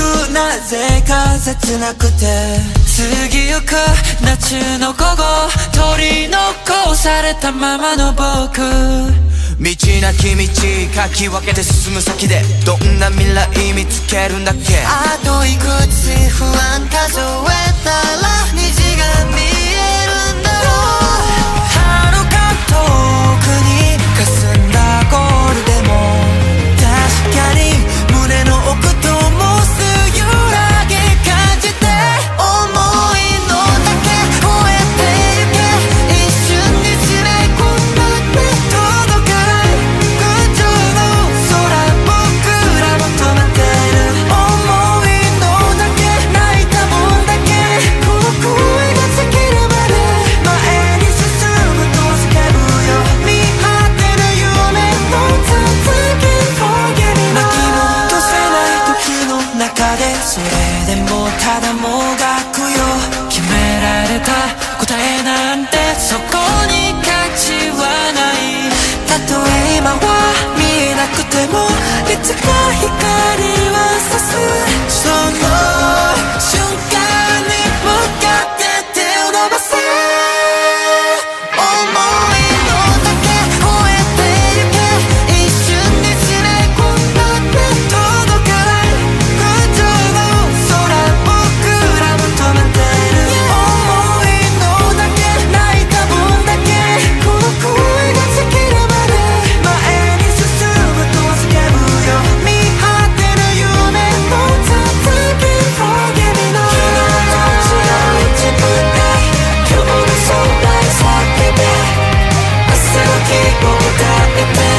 くなぜか切なくて過ぎゆく夏の午後取り残されたままの僕。道なき道かき分けて進む先でどんな未来見つけるんだっけ？あといくつ不安数えたら take over time